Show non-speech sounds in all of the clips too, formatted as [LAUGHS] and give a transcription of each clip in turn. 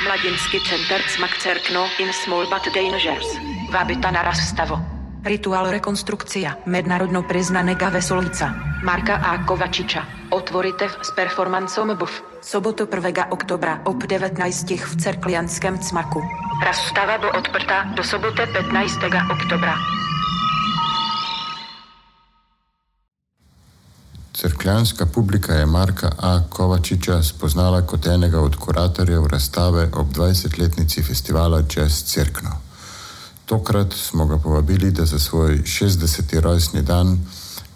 Mladinský center Cmak Cerkno in Small But Dangers. Vabita na razstavo. Rituál rekonstrukcia mednárodno priznaného Vesolica. Marka A. Kovačiča. Otvorite s performancom BUF. Sobotu 1. oktobra ob 19. v Cerklianskem Cmaku. Razstava bo odprta do sobote 15. oktobra. Cerkljanska publika je Marka A. Kovačiča spoznala kot enega od kuratorjev razstave ob 20-letnici festivala Jazz Cerkno. Tokrat smo ga povabili, da za svoj 60. rojstni dan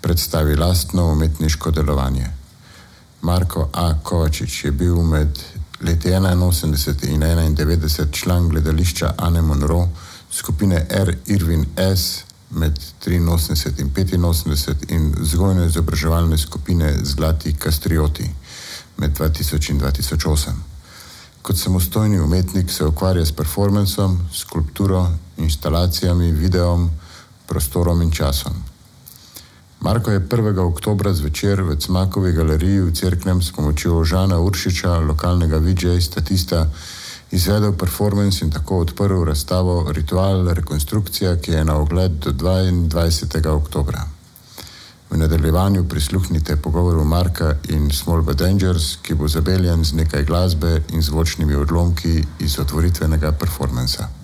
predstavi lastno umetniško delovanje. Marko A. Kovačič je bil med leti 81 in 91 član gledališča Anne Monroe, skupine R. Irvin S. med 83 in 85 in vzgojno-izobraževalne skupine Zlati Kastrioti med 2000 in 2008. Kot samostojni umetnik se ukvarja s performancem, skulpturo, instalacijami, videom, prostorom in časom. Marko je 1. oktober zvečer v Cmakovi galeriji v Cerknem s pomočjo Žana Uršiča, lokalnega VJ statista, izvedel performance in tako odprl razstavo Ritual rekonstrukcija, ki je na ogled do 22. oktober. V nadaljevanju prisluhnite pogovoru Marka in Small But Dangers, ki bo zabeljen z nekaj glasbe in zvočnimi odlomki iz otvoritvenega performansa.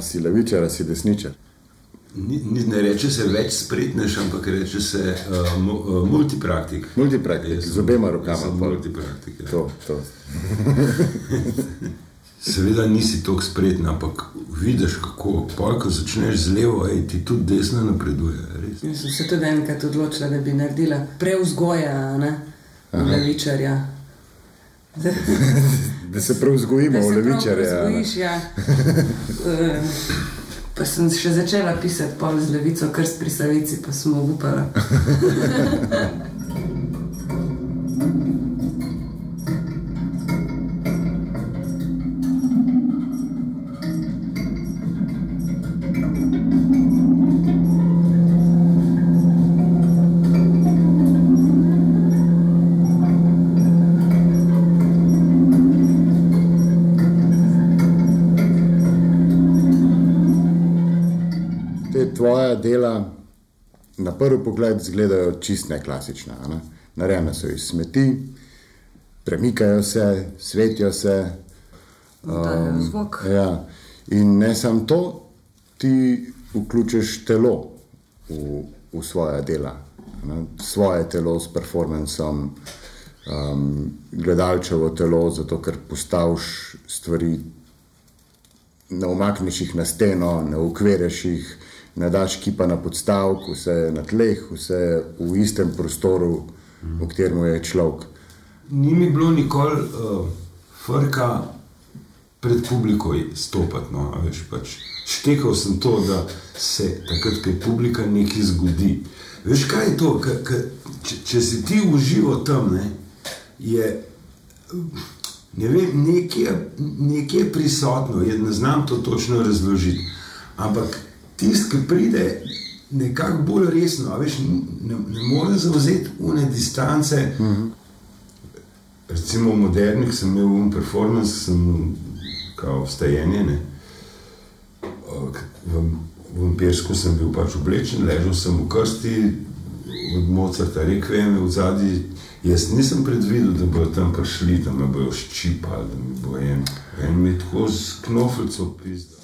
A si levičar, a si desničar? Ni, ni, ne reče se več spretneš, ampak reče se uh, mu, uh, multipraktik. Multipraktik, z obema rokama. Multipraktik. Ja. To, to. [LAUGHS] Seveda nisi tako spreten, ampak vidiš, kako pa, ko začneš z levo, ej, ti tudi desno napreduje. res. Jaz sem se tudi enkrat odločila, da bi naredila preuzgoja, ne, levičarja. [LAUGHS] Da, se prav vzgojimo prav levičarje. vzgojiš, ja. [LAUGHS] Eh, Pa sem še začela pisati pol z levico, krst pri savici, pa sem upala. [LAUGHS] Te tvoja dela na prvi pogled izgledajo čist neklasična. Ne? Narejene so iz smeti, premikajo se, svetijo se. Dajo zvok. Ja. In ne samo to, ti vključiš telo v, v svoje dela, ne? svoje telo s performancem, um, gledalčevo telo, zato ker postaviš stvari ne umakneš jih na steno, ne ukvirješ jih, ne daš kipa na podstavek, vse je na tleh, vse je v istem prostoru, v katerem je človek. Ni mi bilo nikoli uh, frka pred publiko stopiti. No, pač. Štekal sem to, da se takrat, ko je publika nekaj zgodi. Veš, kaj je to? Ka, ka, če, če si ti uživo tam, ne, je ne vem, nekje, nekje prisotno, je, ne znam to točno razložiti. Ampak tisti, ki pride nekako bolj resno, veš, ne, ne more zauzeti une distance. Uh -huh. Recimo v modernih sem imel un performance, sem kao vstajenje. Ne. V, v Impersku sem bil pač oblečen, ležal sem v krsti, od Mozarta rekvijeme v zadnji. Jaz nisem predvidel, da bodo tam prišli, da me bodo ščipali, da mi bo en, en mi tako z knofljico pizda.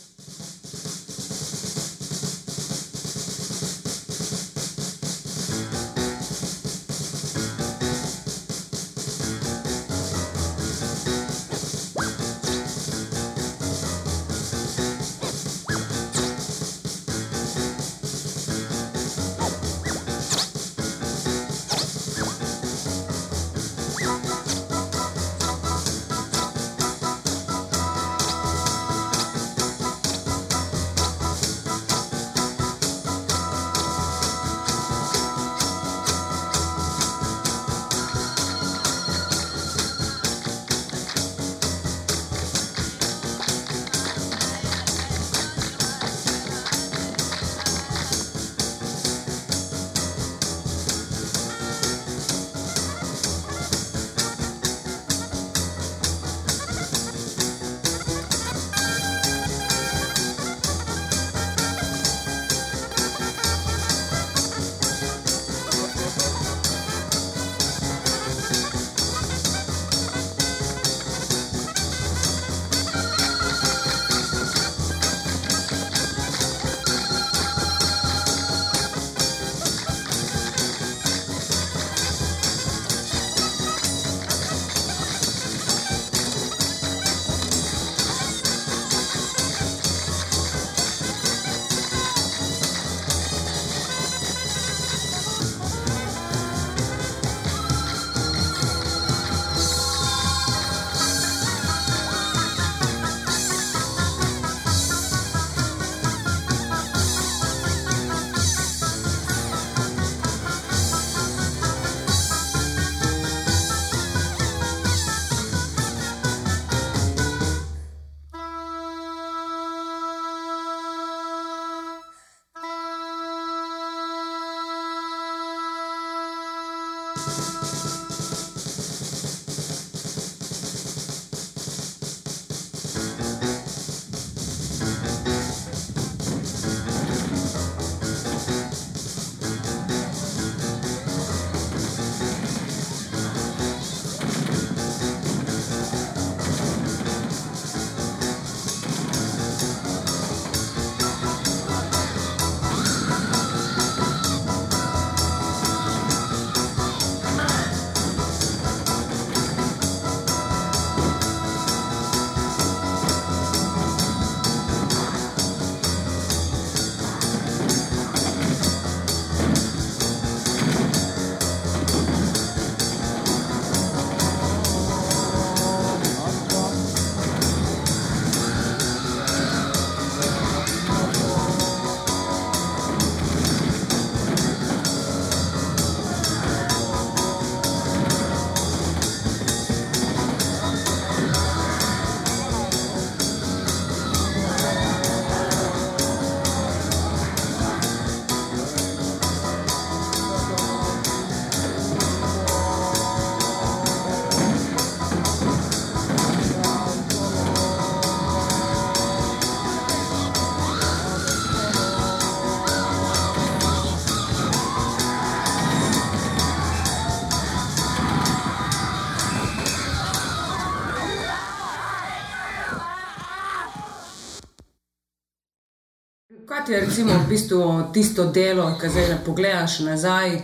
Kaj je recimo v bistvu tisto delo, ki zdaj ne pogledaš nazaj,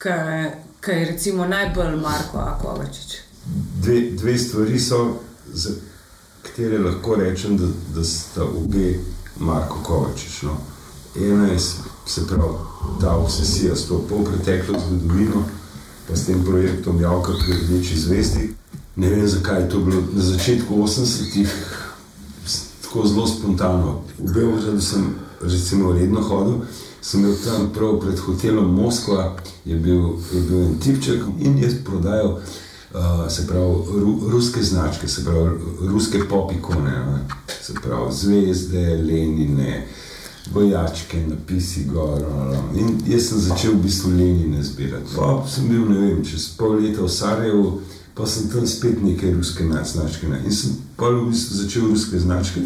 ki je recimo najbolj Marko Akovačič? Dve, dve stvari so, za katere lahko rečem, da, da sta obe Marko Kovačič. No. Ena je se pravi ta obsesija s to polpreteklo zgodovino, pa s tem projektom Javka pri Rdeči zvezdi. Ne vem, zakaj je to bilo na začetku 80-ih tako zelo spontano. V Beogradu sem recimo redno hodil, sem bil tam prav pred hotelom Moskva, je bil, je bil en tipček in je prodajal uh, se pravi ru, ruske značke, se pravi ruske popikone, se pravi zvezde, lenine. Vojačke, napisi, gor. In jaz sem začel v bistvu Lenine zbirati. Pa sem bil, ne vem, čez pol leta v Sarajevu, pa sem tam spet neke ruske značke. In sem pa v bistvu začel ruske značke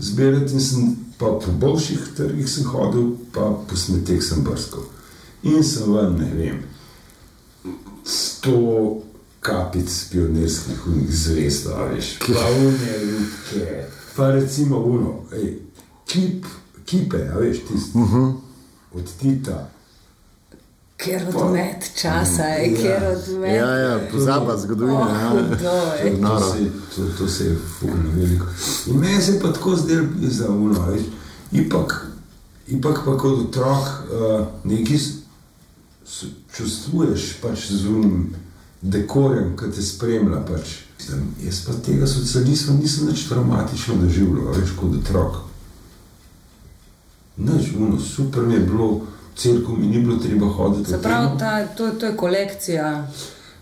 zbirati in sem pa po boljših trgih sem hodil, pa po smeteh sem brskal. In sem vam, ne vem, sto kapic pionirskih unih zvezd, veš, plavne ruke, pa recimo uno, ej, kip kipe, veš, tisti uh Mhm. -huh. od Tita. Ker odmet časa je, Ja. ker odmet. Ja, ja, pozaba zgodovine. Oh, ja. hudo je. To, se, to, to se je fulno veliko. In meni se je pa tako zdelo, da je veš. Ipak, ipak pa kot otrok uh, nekaj čustvuješ pač z unim dekorjem, ki te spremlja. Pač. Mislim, Jaz pa tega socializma nisem nič traumatično doživljal, a veš, kot otrok. Nič, uno, super mi je bilo, crkvu mi ni bilo treba hoditi. Se pravi, ta, to, to je kolekcija.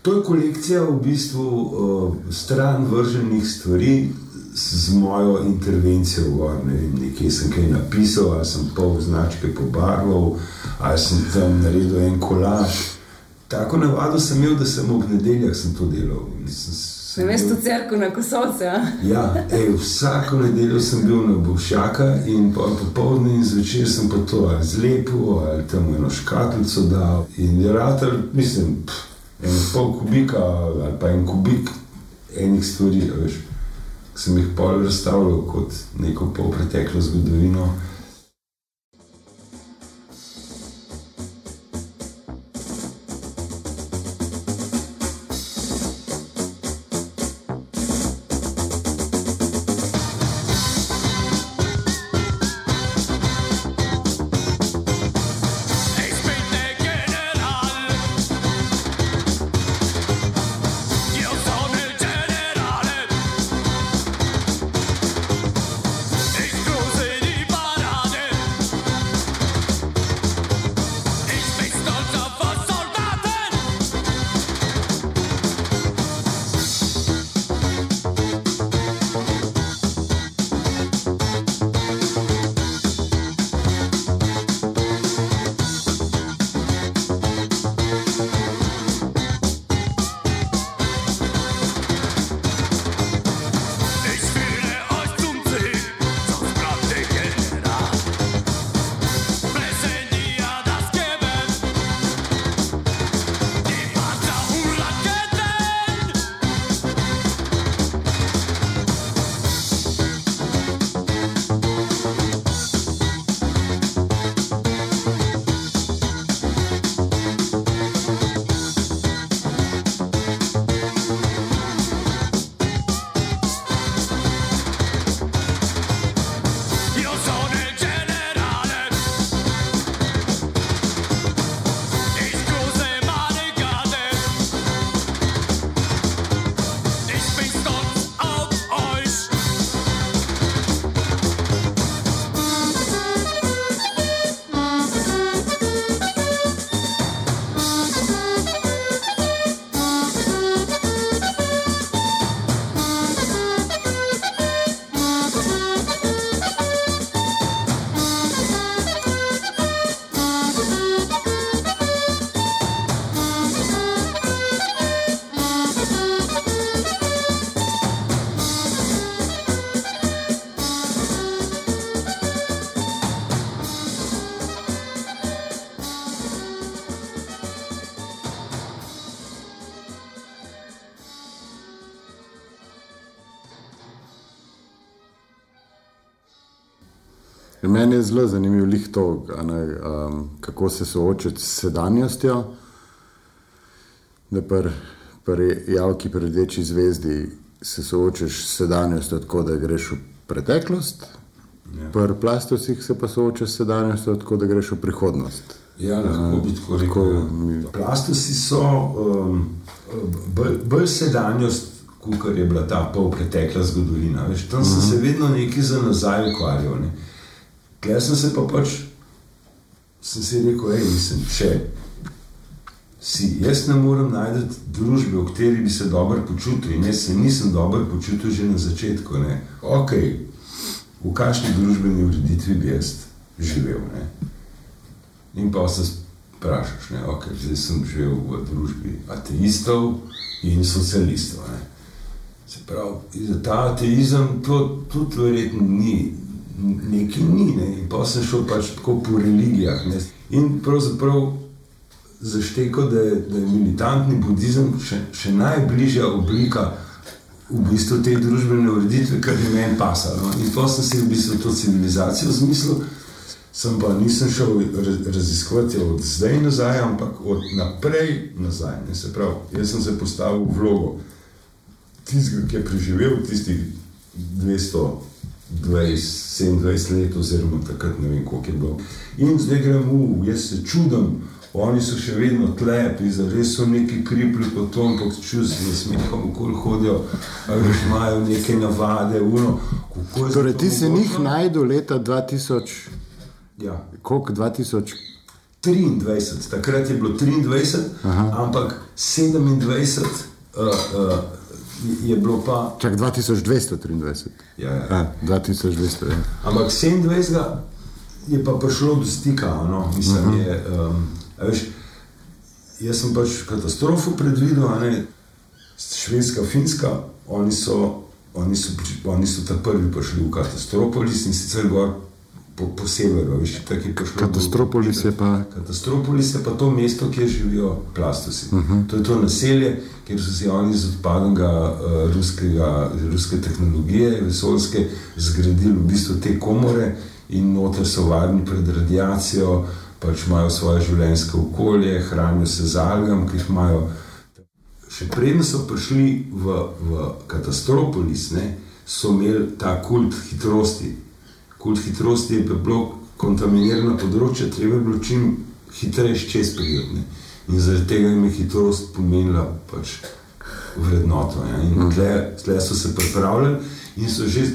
To je kolekcija v bistvu uh, stran vrženih stvari z mojo intervencijo. Gor, ne vem, nekje sem kaj napisal, ali sem pol značke pobarval, ali sem tam naredil en kolaž. Tako navado sem imel, da sem ob nedeljah sem to delal. Sem Na mestu bil- crkve na kosovce. Ja, ej, vsako nedeljo sem bil na Bovšaka in popoldne in zvečer sem pa to ali zlepil ali tam eno škatlico dal. In je ratar, mislim, pff, en pol kubika ali pa en kubik enih stvari, ki sem jih pol razstavljal kot neko pol preteklo zgodovino. Meni je zelo zanimiv lih to, a ne, um, kako se soočati s sedanjostjo. Da pri pr javki pri rdeči zvezdi se soočaš s sedanjostjo tako, da greš v preteklost, ja. pri plastosih se pa soočaš s sedanjostjo tako, da greš v prihodnost. Ja, lahko bi tako rekel. Ja. Plastosi so um, bolj, bolj sedanjost, kot je bila ta pol pretekla zgodovina. Veš, tam sem se vedno nekaj za nazaj ukvarjal. Ne. Klej sem se pa pač, sem si rekel, hej, mislim, če si jaz ne morem najti družbe, v kateri bi se dobro počutil in jaz se nisem dobro počutil že na začetku. Ne. Ok, v kakšni družbeni ureditvi bi jaz živel. Ne. In pa se sprašuješ, da okay, zdaj sem živel v družbi ateistov in socialistov. Ne. Se pravi, za ta ateizem to tudi verjetno ni, nekaj ni. Ne. In pa sem šel pač tako po religijah. Ne. In pravzaprav zašteko, da je, da je militantni budizem še, še najbližja oblika v bistvu te družbene ureditve, kar je meni pasalo. In pa sem si v bistvu to civilizacijo zmislil. Sem pa nisem šel raz- raziskovati od zdaj nazaj, ampak od naprej nazaj. Ne, se pravi, jaz sem se postavil v vlogo tistega, ki je preživel tistih 227 let, oziroma takrat ne vem, koliko je bilo. In zdaj gremo, jaz se čudim, oni so še vedno tlepi, res so neki kripli po tom, ampak čutim, da smehom okoli hodijo, ali imajo neke navade, uno. kako Torej, zato ti si njih mogoče? najdel leta 2000, Ja. koliko 2000, 23, takrat je bilo 23, Aha. ampak 27 uh, uh, je bilo pa. čak 2223. Ja, ja. Ja, 2200, ja. Ampak 27 je pa prišlo do stika, no, mislim, uh -huh. je. Um, veš, jaz sem pač katastrofo predvidel, ne Švedska, Finska, oni so, oni so, oni so ta prvi prišli v Katastropolis in sicer gor po, po severu, veš, tako je prišlo. Katastropolis je pa- Katastropolis je pa to mesto, kjer živijo plastosi. Uh -huh. To je to naselje, kjer so si oni iz odpadnega uh, ruskega, ruske tehnologije, vesoljske, zgradili v bistvu te komore in noter so varni pred radiacijo, pač imajo svoje življenjsko okolje, hranijo se z algam, ki jih imajo. Še preden so prišli v, v katastropolis, ne, so imeli ta kult hitrosti. Kult hitrosti je bilo kontaminirano področje, treba je bilo čim hitreje čez priti. In zaradi tega jim je hitrost pomenila pač vrednoto. Ja. In tle, tle so se pripravljali in so že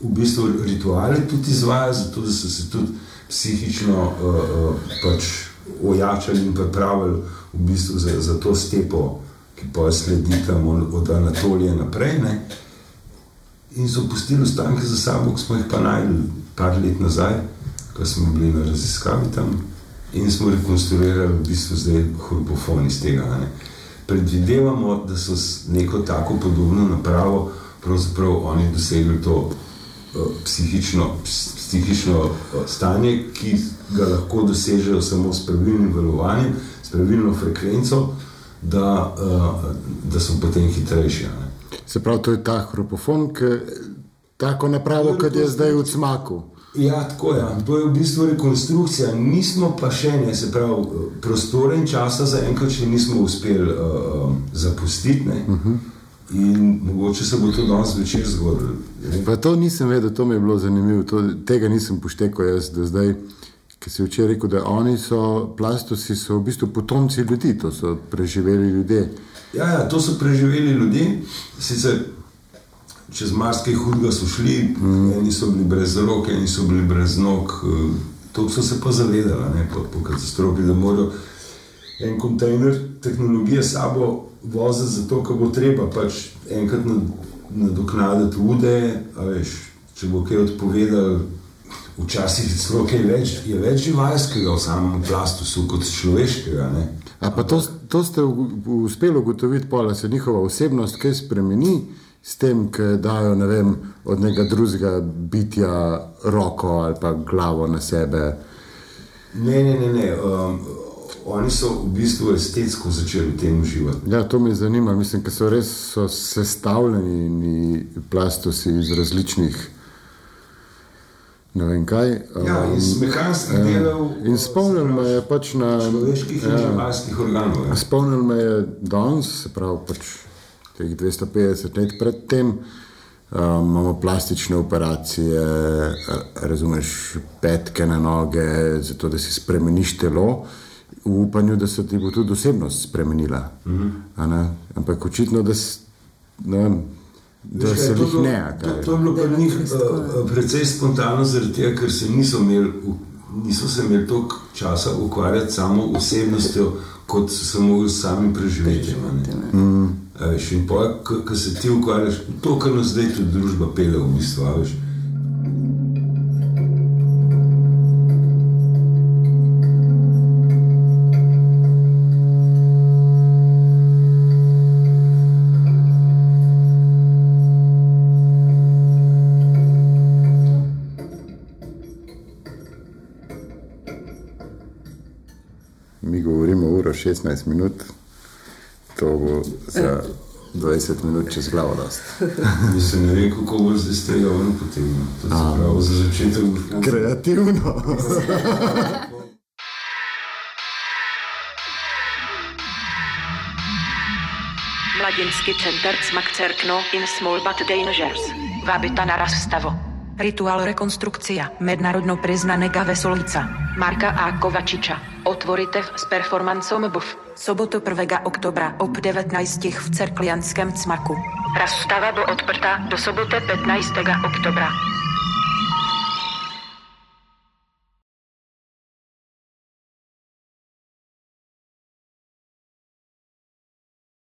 v bistvu rituale tudi izvajali, zato da so se tudi psihično uh, uh, pač ojačali in pripravili v bistvu za, za to stepo, ki pa sledi tam od Anatolije naprej. Ne. In so pustili ostanke za sabo, ki smo jih pa najdli par let nazaj, ko smo bili na raziskavi tam in smo rekonstruirali v bistvu zdaj hrbofon iz tega. Ne. Predvidevamo, da so s neko tako podobno napravo pravzaprav oni dosegli to uh, psihično, ps- psihično uh, stanje, ki ga lahko dosežejo samo s pravilnim valovanjem, s pravilno frekvenco, da, uh, da so potem hitrejši. Ne. Se pravi, to je ta hropofon, ki tako napravo, kot je zdaj v cmaku. Ja, tako je. To je v bistvu rekonstrukcija, nismo pa še ne, se pravi, prostore in časa zaenkrat še nismo uspeli uh, zapustiti. Ne? Uh -huh. In mogoče se bo to danes večer zgodilo. Pa to nisem vedel, to mi je bilo zanimivo, to, tega nisem poštekal jaz do zdaj. Ki si včeraj rekel, da oni so, plastosi so v bistvu potomci ljudi, to so preživeli ljudje. Ja, ja, to so preživeli ljudje, sicer čez marsikaj hudega so šli, mm. eni so bili brez rok, eni so bili brez nog. eh, To so se pa zavedali, ne, po, po katastrofi, da morajo en kontejner tehnologije sabo voziti, zato ker bo treba pač enkrat nad- nadoknaditi ude, veš, če bo kaj odpovedal. Včasih je več, je več živalskega v samem plastusu kot človeškega. Ne? A pa to, to ste uspeli ugotoviti, pa da se njihova osebnost kaj spremeni s tem, ker dajo ne vem, od nekega drugega bitja roko ali pa glavo na sebe. Ne, ne, ne. ne. Um, oni so v bistvu estetsko začeli v tem uživati. Ja, to me zanima, mislim, ker so res so sestavljeni plastosi iz različnih ne vem kaj. Ja, um, iz mehanskih delov. In spomnil me je pač na. Človeških in živalskih organov. ja. Spomnil me je danes, se pravi, pač teh 250 let predtem, um, imamo plastične operacije, a- razumeš, petke na noge, zato da si spremeniš telo, v upanju, da se ti bo tudi osebnost spremenila. Mm -hmm. Ampak očitno, da, ne da Veš se jih ne. To, to je bilo pri njih ja. uh, precej spontano, zaradi tega, ker se niso imeli, niso se imeli toliko časa ukvarjati samo osebnostjo, kot so se mogli s samim preživetjem. a ne. Mm. Veš, In pa, ko se ti ukvarjaš, to, kar nas zdaj tudi družba pele v bistvu. veš. 16 minut, to bo za 20 minut čez glavo dost. [LAUGHS] Mislim, ne vem, kako bo zdaj z tega ven potegnil. To se pravi za začetek. Kreativno. Mladinský center Cmak Cerkno in Small But Dangers. Vabita na Rastavo. Rituál rekonstrukcia Mednárodno priznané Vesolica. Marka A. Kovačiča. Otvorite v- s performancom BUF. Sobotu 1. oktobra ob 19 v Cerklianském Cmaku. Rastava bo odprta do soboty 15. oktobra.